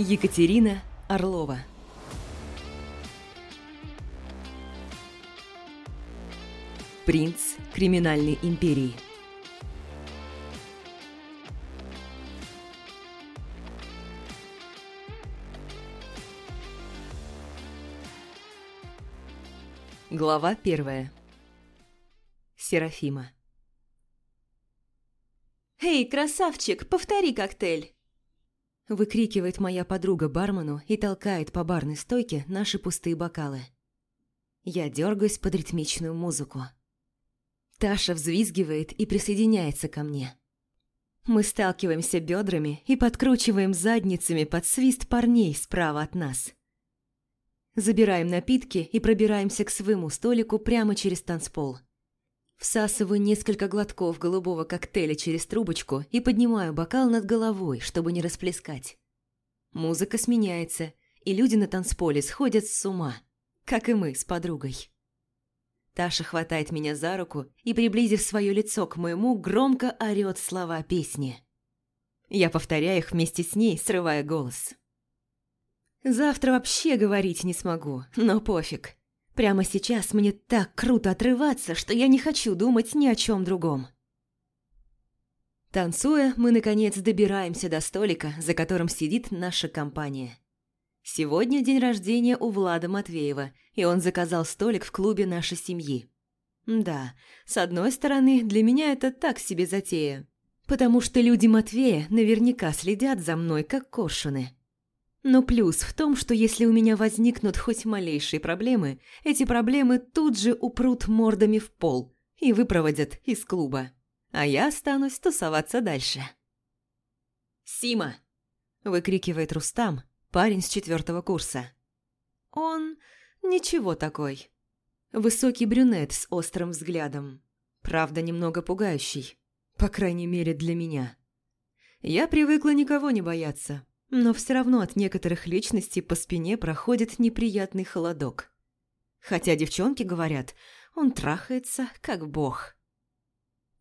Екатерина Орлова. Принц криминальной империи. Глава первая. Серафима. «Эй, красавчик, повтори коктейль!» Выкрикивает моя подруга бармену и толкает по барной стойке наши пустые бокалы. Я дергаюсь под ритмичную музыку. Таша взвизгивает и присоединяется ко мне. Мы сталкиваемся бедрами и подкручиваем задницами под свист парней справа от нас. Забираем напитки и пробираемся к своему столику прямо через танцпол. Всасываю несколько глотков голубого коктейля через трубочку и поднимаю бокал над головой, чтобы не расплескать. Музыка сменяется, и люди на танцполе сходят с ума, как и мы с подругой. Таша хватает меня за руку и, приблизив свое лицо к моему, громко орёт слова песни. Я повторяю их вместе с ней, срывая голос. Завтра вообще говорить не смогу, но пофиг. Прямо сейчас мне так круто отрываться, что я не хочу думать ни о чем другом. Танцуя, мы наконец добираемся до столика, за которым сидит наша компания. Сегодня день рождения у Влада Матвеева, и он заказал столик в клубе нашей семьи. Да, с одной стороны, для меня это так себе затея, потому что люди Матвея наверняка следят за мной, как коршуны. Но плюс в том, что если у меня возникнут хоть малейшие проблемы, эти проблемы тут же упрут мордами в пол и выпроводят из клуба. А я останусь тусоваться дальше. «Сима!» – выкрикивает Рустам, парень с четвертого курса. Он ничего такой. Высокий брюнет с острым взглядом. Правда, немного пугающий. По крайней мере, для меня. Я привыкла никого не бояться, но все равно от некоторых личностей по спине проходит неприятный холодок. Хотя девчонки говорят, он трахается как бог.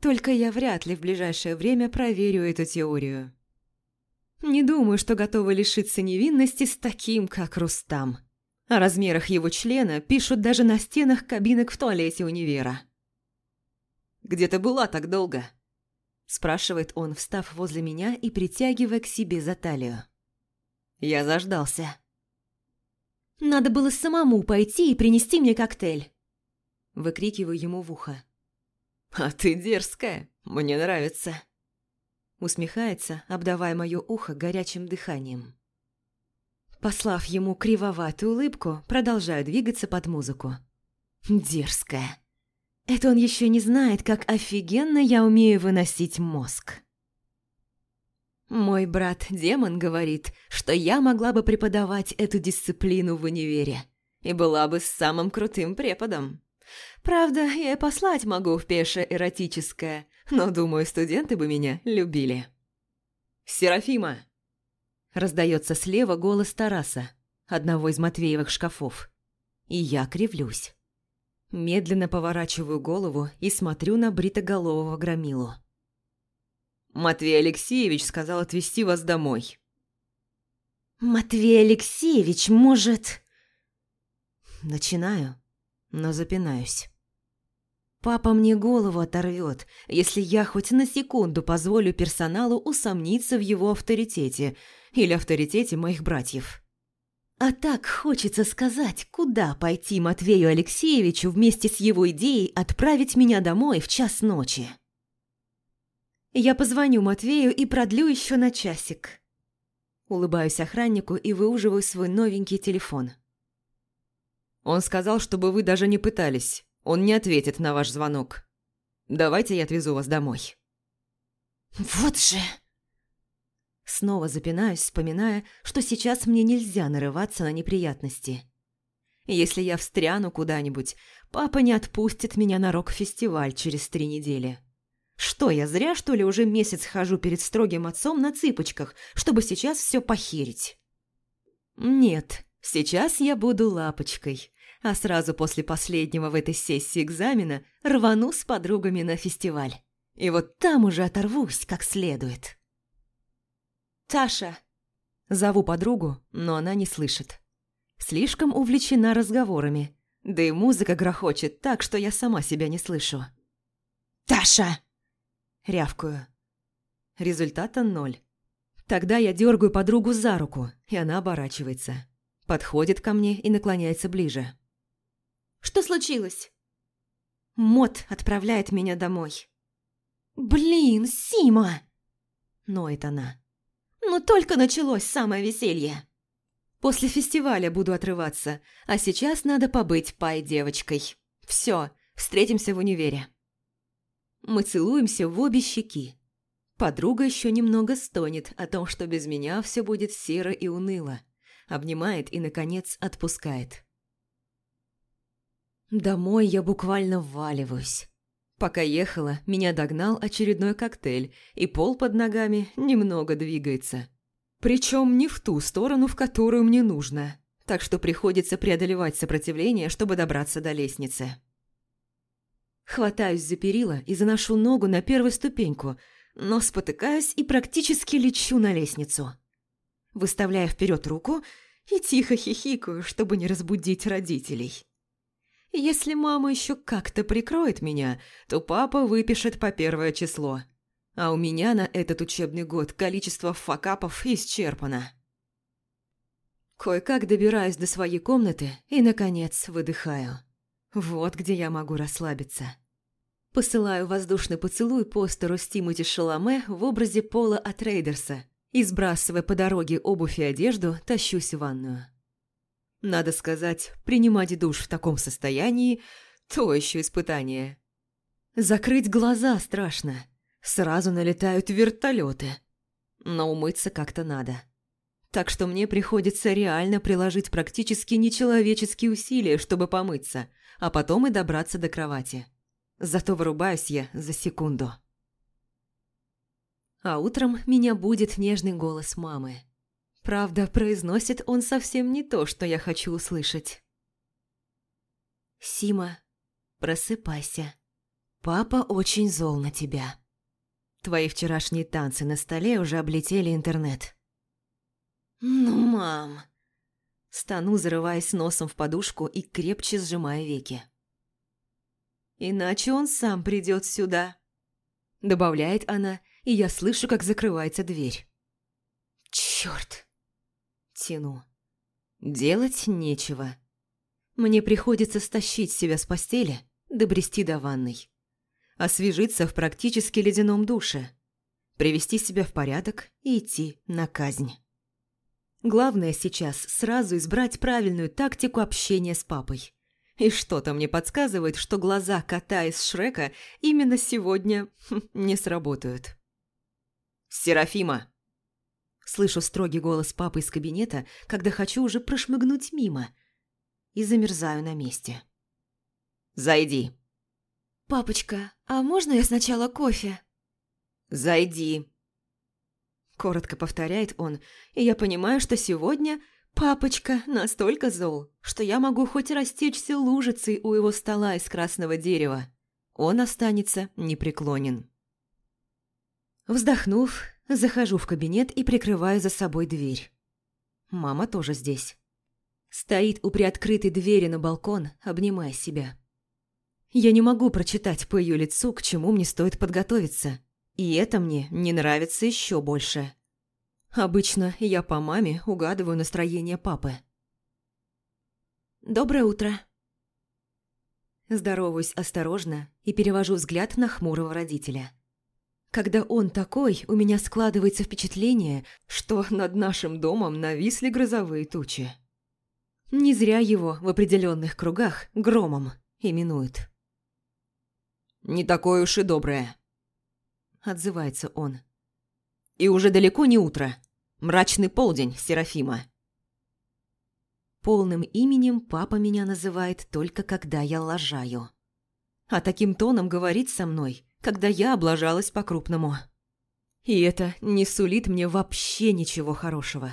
Только я вряд ли в ближайшее время проверю эту теорию. Не думаю, что готова лишиться невинности с таким, как Рустам. О размерах его члена пишут даже на стенах кабинок в туалете универа. «Где ты была так долго?» Спрашивает он, встав возле меня и притягивая к себе за талию. Я заждался. «Надо было самому пойти и принести мне коктейль!» Выкрикиваю ему в ухо. «А ты дерзкая, мне нравится!» Усмехается, обдавая мое ухо горячим дыханием. Послав ему кривоватую улыбку, продолжаю двигаться под музыку. Дерзкая. Это он еще не знает, как офигенно я умею выносить мозг. Мой брат-демон говорит, что я могла бы преподавать эту дисциплину в универе и была бы самым крутым преподом. Правда, я и послать могу в пеше эротическое, но, думаю, студенты бы меня любили. «Серафима!» Раздается слева голос Тараса, одного из Матвеевых шкафов. И я кривлюсь. Медленно поворачиваю голову и смотрю на бритоголового громилу. Матвей Алексеевич сказал отвезти вас домой. «Матвей Алексеевич, может...» Начинаю, но запинаюсь. Папа мне голову оторвет, если я хоть на секунду позволю персоналу усомниться в его авторитете или авторитете моих братьев. А так хочется сказать, куда пойти Матвею Алексеевичу вместе с его идеей отправить меня домой в час ночи. Я позвоню Матвею и продлю еще на часик. Улыбаюсь охраннику и выуживаю свой новенький телефон. Он сказал, чтобы вы даже не пытались. Он не ответит на ваш звонок. Давайте я отвезу вас домой. Вот же! Снова запинаюсь, вспоминая, что сейчас мне нельзя нарываться на неприятности. Если я встряну куда-нибудь, папа не отпустит меня на рок-фестиваль через три недели. Что, я зря, что ли, уже месяц хожу перед строгим отцом на цыпочках, чтобы сейчас все похерить? Нет, сейчас я буду лапочкой, а сразу после последнего в этой сессии экзамена рвану с подругами на фестиваль. И вот там уже оторвусь как следует. «Таша!» Зову подругу, но она не слышит. Слишком увлечена разговорами, да и музыка грохочет так, что я сама себя не слышу. «Таша!» – рявкую. Результата ноль. Тогда я дергаю подругу за руку, и она оборачивается. Подходит ко мне и наклоняется ближе. «Что случилось?» Мот отправляет меня домой. «Блин, Сима!» – ноет она. «Ну только началось самое веселье!» После фестиваля буду отрываться, а сейчас надо побыть пай-девочкой. Все, встретимся в универе. Мы целуемся в обе щеки. Подруга еще немного стонет о том, что без меня все будет серо и уныло. Обнимает и, наконец, отпускает. Домой я буквально вваливаюсь. Пока ехала, меня догнал очередной коктейль, и пол под ногами немного двигается. Причем не в ту сторону, в которую мне нужно, так что приходится преодолевать сопротивление, чтобы добраться до лестницы. Хватаюсь за перила и заношу ногу на первую ступеньку, но спотыкаюсь и практически лечу на лестницу. Выставляя вперед руку и тихо хихикаю, чтобы не разбудить родителей. Если мама еще как-то прикроет меня, то папа выпишет по первое число. А у меня на этот учебный год количество факапов исчерпано. Кое-как добираюсь до своей комнаты и, наконец, выдыхаю. Вот где я могу расслабиться. Посылаю воздушный поцелуй постеру с Тимоти Шаломе в образе Пола от Рейдерса и, сбрасывая по дороге обувь и одежду, тащусь в ванную. Надо сказать, принимать душ в таком состоянии – то еще испытание. Закрыть глаза страшно. Сразу налетают вертолеты. Но умыться как-то надо. Так что мне приходится реально приложить практически нечеловеческие усилия, чтобы помыться, а потом и добраться до кровати. Зато вырубаюсь я за секунду. А утром меня будет нежный голос мамы. Правда, произносит он совсем не то, что я хочу услышать. «Сима, просыпайся. Папа очень зол на тебя. Твои вчерашние танцы на столе уже облетели интернет». «Ну, мам...» Стану, зарываясь носом в подушку и крепче сжимая веки. «Иначе он сам придет сюда», — добавляет она, и я слышу, как закрывается дверь. «Чёрт!» Тяну. Делать нечего. Мне приходится стащить себя с постели, добрести до ванной. Освежиться в практически ледяном душе. Привести себя в порядок и идти на казнь. Главное сейчас сразу избрать правильную тактику общения с папой. И что-то мне подсказывает, что глаза кота из Шрека именно сегодня не сработают. «Серафима!» Слышу строгий голос папы из кабинета, когда хочу уже прошмыгнуть мимо. И замерзаю на месте. «Зайди». «Папочка, а можно я сначала кофе?» «Зайди». Коротко повторяет он, и я понимаю, что сегодня папочка настолько зол, что я могу хоть растечься лужицей у его стола из красного дерева. Он останется непреклонен. Вздохнув, Захожу в кабинет и прикрываю за собой дверь. Мама тоже здесь. Стоит у приоткрытой двери на балкон, обнимая себя. Я не могу прочитать по ее лицу, к чему мне стоит подготовиться. И это мне не нравится еще больше. Обычно я по маме угадываю настроение папы. «Доброе утро». Здороваюсь осторожно и перевожу взгляд на хмурого родителя. Когда он такой, у меня складывается впечатление, что над нашим домом нависли грозовые тучи. Не зря его в определенных кругах громом именуют. «Не такое уж и доброе», — отзывается он. «И уже далеко не утро. Мрачный полдень, Серафима». Полным именем папа меня называет только когда я лажаю. А таким тоном говорит со мной, когда я облажалась по-крупному. И это не сулит мне вообще ничего хорошего.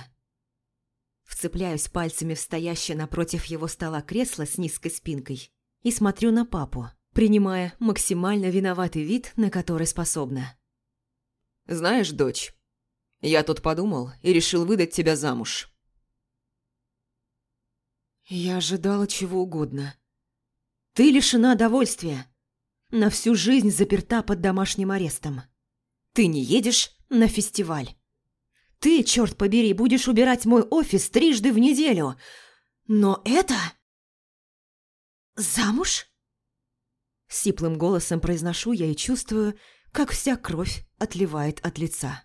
Вцепляюсь пальцами в стоящее напротив его стола кресло с низкой спинкой и смотрю на папу, принимая максимально виноватый вид, на который способна. «Знаешь, дочь, Я тут подумал и решил выдать тебя замуж». Я ожидала чего угодно. Ты лишена довольствия. На всю жизнь заперта под домашним арестом. Ты не едешь на фестиваль. Ты, черт побери, будешь убирать мой офис трижды в неделю. Но это... Замуж? Сиплым голосом произношу я и чувствую, как вся кровь отливает от лица.